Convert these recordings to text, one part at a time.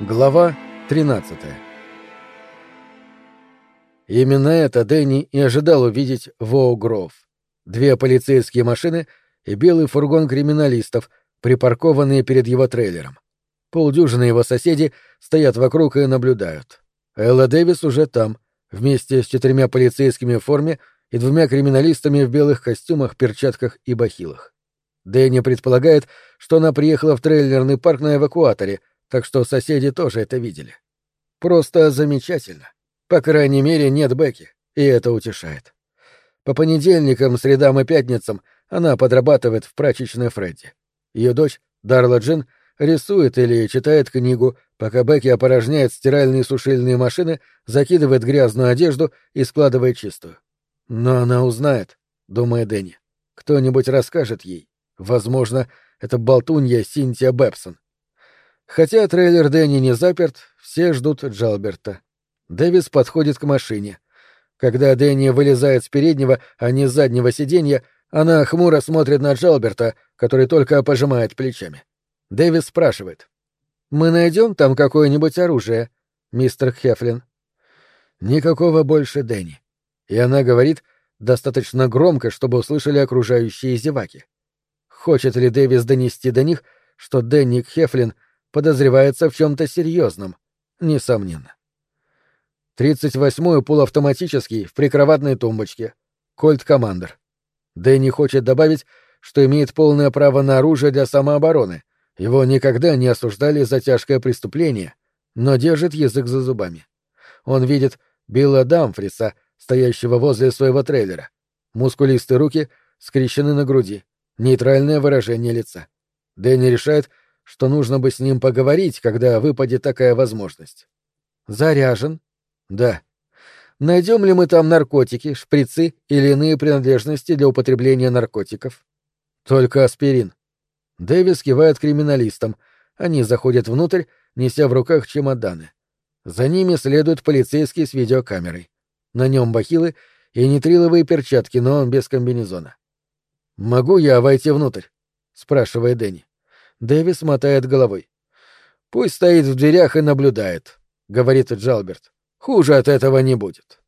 Глава 13 Именно это Дэнни и ожидал увидеть в Оу-Гроув. Две полицейские машины и белый фургон криминалистов, припаркованные перед его трейлером. Полдюжины его соседей стоят вокруг и наблюдают. Элла Дэвис уже там, вместе с четырьмя полицейскими в форме и двумя криминалистами в белых костюмах, перчатках и бахилах. Дэнни предполагает, что она приехала в трейлерный парк на эвакуаторе — так что соседи тоже это видели. Просто замечательно. По крайней мере, нет Бекки, и это утешает. По понедельникам, средам и пятницам она подрабатывает в прачечной Фредди. Ее дочь, Дарла Джин, рисует или читает книгу, пока Бекки опорожняет стиральные и сушильные машины, закидывает грязную одежду и складывает чистую. Но она узнает, думает Дэнни. Кто-нибудь расскажет ей. Возможно, это болтунья Синтия Бэбсон. Хотя трейлер Дэнни не заперт, все ждут Джалберта. Дэвис подходит к машине. Когда Дэнни вылезает с переднего, а не с заднего сиденья, она хмуро смотрит на Джалберта, который только пожимает плечами. Дэвис спрашивает. «Мы найдем там какое-нибудь оружие, мистер Хефлин?» Никакого больше Дэнни. И она говорит достаточно громко, чтобы услышали окружающие зеваки. Хочет ли Дэвис донести до них, что Дэнни Хефлин — подозревается в чем-то серьезном, несомненно. 38-й полуавтоматический в прикроватной тумбочке. Кольт Командер. Дэнни хочет добавить, что имеет полное право на оружие для самообороны. Его никогда не осуждали за тяжкое преступление, но держит язык за зубами. Он видит Билла Дамфриса, стоящего возле своего трейлера. Мускулистые руки скрещены на груди, нейтральное выражение лица. Дэнни решает, что нужно бы с ним поговорить, когда выпадет такая возможность. Заряжен? Да. Найдем ли мы там наркотики, шприцы или иные принадлежности для употребления наркотиков? Только аспирин. Дэвис кивает криминалистам. Они заходят внутрь, неся в руках чемоданы. За ними следует полицейский с видеокамерой. На нем бахилы и нитриловые перчатки, но он без комбинезона. «Могу я войти внутрь?» — спрашивает Дэнни. Дэвис мотает головой. «Пусть стоит в дверях и наблюдает», — говорит Джалберт. «Хуже от этого не будет».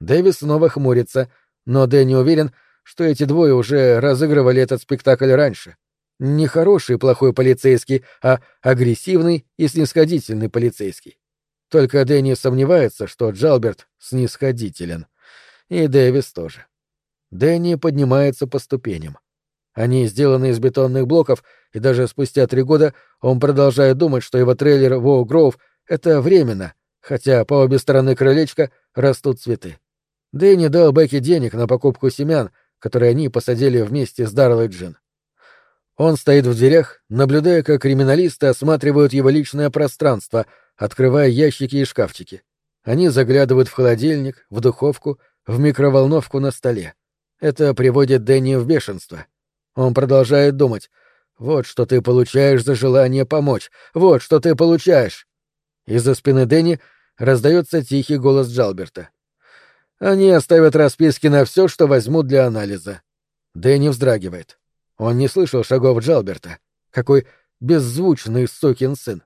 Дэвис снова хмурится, но Дэнни уверен, что эти двое уже разыгрывали этот спектакль раньше. Не хороший плохой полицейский, а агрессивный и снисходительный полицейский. Только Дэнни сомневается, что Джалберт снисходителен. И Дэвис тоже. Дэнни поднимается по ступеням. Они сделаны из бетонных блоков, и даже спустя три года он продолжает думать, что его трейлер Воу Гроув — это временно, хотя по обе стороны крылечка растут цветы. Дэнни дал Бекки денег на покупку семян, которые они посадили вместе с Дарлой Джин. Он стоит в дверях, наблюдая, как криминалисты осматривают его личное пространство, открывая ящики и шкафчики. Они заглядывают в холодильник, в духовку, в микроволновку на столе. Это приводит Дэнни в бешенство. Он продолжает думать. «Вот что ты получаешь за желание помочь! Вот что ты получаешь!» Из-за спины Дэнни раздается тихий голос Джалберта. «Они оставят расписки на все, что возьмут для анализа». Дэнни вздрагивает. Он не слышал шагов Джалберта. Какой беззвучный сукин сын.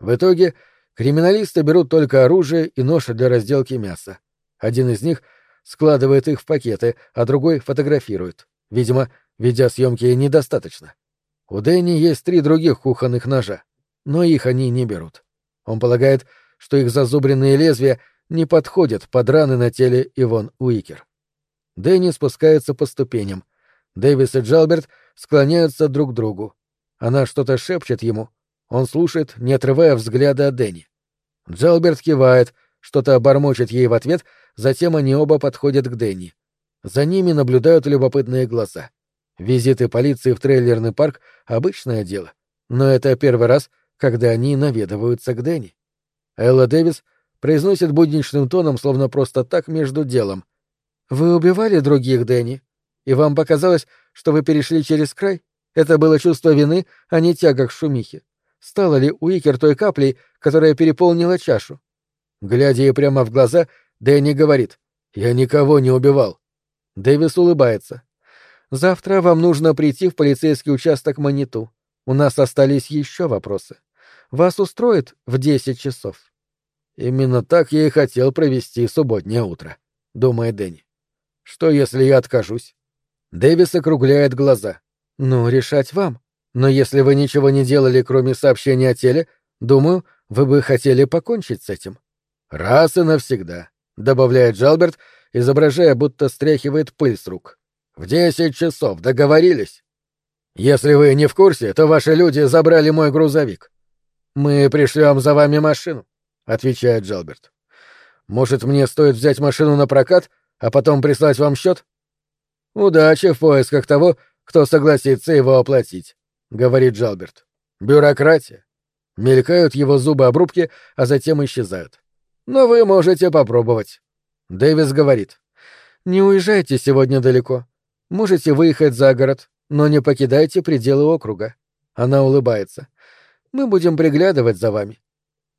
В итоге криминалисты берут только оружие и нож для разделки мяса. Один из них складывает их в пакеты, а другой фотографирует. Видимо, Видеосъемки недостаточно. У Дэнни есть три других кухонных ножа, но их они не берут. Он полагает, что их зазубренные лезвия не подходят под раны на теле Ивон Уикер. Дэнни спускается по ступеням. Дэвис и Джалберт склоняются друг к другу. Она что-то шепчет ему. Он слушает, не отрывая взгляда от Дэнни. Джалберт кивает, что-то бормочет ей в ответ, затем они оба подходят к Дэнни. За ними наблюдают любопытные глаза. Визиты полиции в трейлерный парк — обычное дело. Но это первый раз, когда они наведываются к Дэнни. Элла Дэвис произносит будничным тоном, словно просто так между делом. «Вы убивали других, Дэнни? И вам показалось, что вы перешли через край? Это было чувство вины, а не тяга к шумихе. Стала ли Уикер той каплей, которая переполнила чашу?» Глядя ей прямо в глаза, Дэнни говорит. «Я никого не убивал». Дэвис улыбается. Завтра вам нужно прийти в полицейский участок Маниту. У нас остались еще вопросы. Вас устроит в десять часов?» «Именно так я и хотел провести субботнее утро», — думает Дэнни. «Что, если я откажусь?» Дэвис округляет глаза. «Ну, решать вам. Но если вы ничего не делали, кроме сообщения о теле, думаю, вы бы хотели покончить с этим». «Раз и навсегда», — добавляет Джалберт, изображая, будто стряхивает пыль с рук. «В десять часов договорились?» «Если вы не в курсе, то ваши люди забрали мой грузовик. Мы пришлем за вами машину», — отвечает Джалберт. «Может, мне стоит взять машину на прокат, а потом прислать вам счет?» «Удачи в поисках того, кто согласится его оплатить», — говорит Джалберт. «Бюрократия». Мелькают его зубы-обрубки, а затем исчезают. «Но вы можете попробовать». Дэвис говорит. «Не уезжайте сегодня далеко. Можете выехать за город, но не покидайте пределы округа». Она улыбается. «Мы будем приглядывать за вами».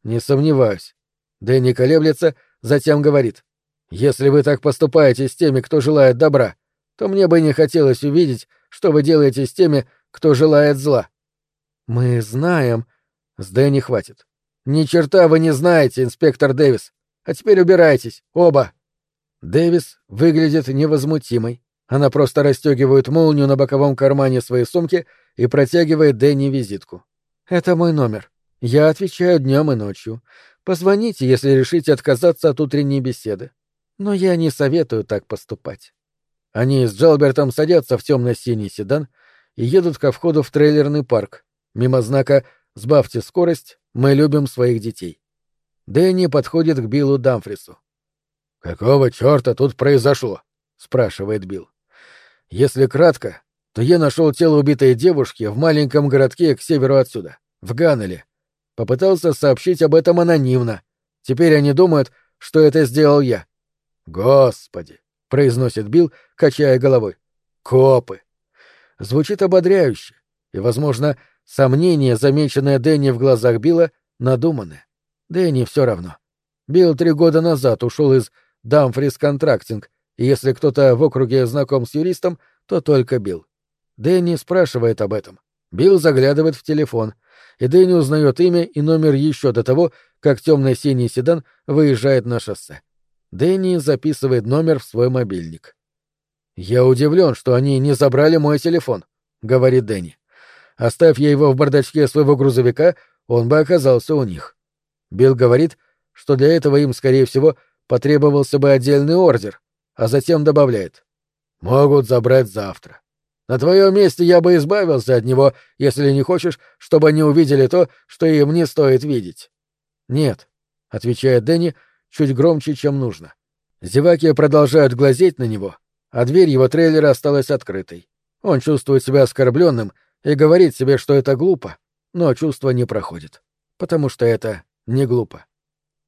«Не сомневаюсь». Дэнни колеблется, затем говорит. «Если вы так поступаете с теми, кто желает добра, то мне бы не хотелось увидеть, что вы делаете с теми, кто желает зла. Мы знаем. С Дэнни хватит. Ни черта вы не знаете, инспектор Дэвис. А теперь убирайтесь, оба. Дэвис выглядит невозмутимой. Она просто расстегивает молнию на боковом кармане своей сумки и протягивает Дэнни визитку. Это мой номер. Я отвечаю днем и ночью. Позвоните, если решите отказаться от утренней беседы. Но я не советую так поступать. Они с Джалбертом садятся в темно-синий седан и едут ко входу в трейлерный парк, мимо знака «Сбавьте скорость, мы любим своих детей». Дэнни подходит к Биллу Дамфрису. «Какого черта тут произошло?» — спрашивает Билл. «Если кратко, то я нашел тело убитой девушки в маленьком городке к северу отсюда, в Ганнеле. Попытался сообщить об этом анонимно. Теперь они думают, что это сделал я. Господи, — произносит Билл, качая головой. «Копы!» Звучит ободряюще, и, возможно, сомнение, замеченное Дэнни в глазах Билла, надуманное. Дэнни все равно. Билл три года назад ушел из Дамфрис Контрактинг, и если кто-то в округе знаком с юристом, то только Билл. Дэнни спрашивает об этом. Билл заглядывает в телефон, и Дэнни узнает имя и номер еще до того, как темно-синий седан выезжает на шоссе. Дэнни записывает номер в свой мобильник. «Я удивлен, что они не забрали мой телефон», — говорит Дэнни. «Оставь я его в бардачке своего грузовика, он бы оказался у них». Билл говорит, что для этого им, скорее всего, потребовался бы отдельный ордер, а затем добавляет. «Могут забрать завтра. На твоем месте я бы избавился от него, если не хочешь, чтобы они увидели то, что им не стоит видеть». «Нет», — отвечает Дэнни, — чуть громче, чем нужно. Зеваки продолжают глазеть на него, а дверь его трейлера осталась открытой. Он чувствует себя оскорбленным и говорит себе, что это глупо, но чувство не проходит, потому что это не глупо.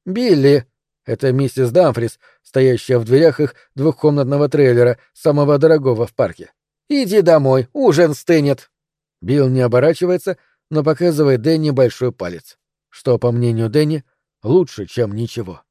«Билли!» — это миссис Дамфрис, стоящая в дверях их двухкомнатного трейлера, самого дорогого в парке. «Иди домой, ужин стынет!» Билл не оборачивается, но показывает Дэнни большой палец, что, по мнению Дэнни, лучше, чем ничего.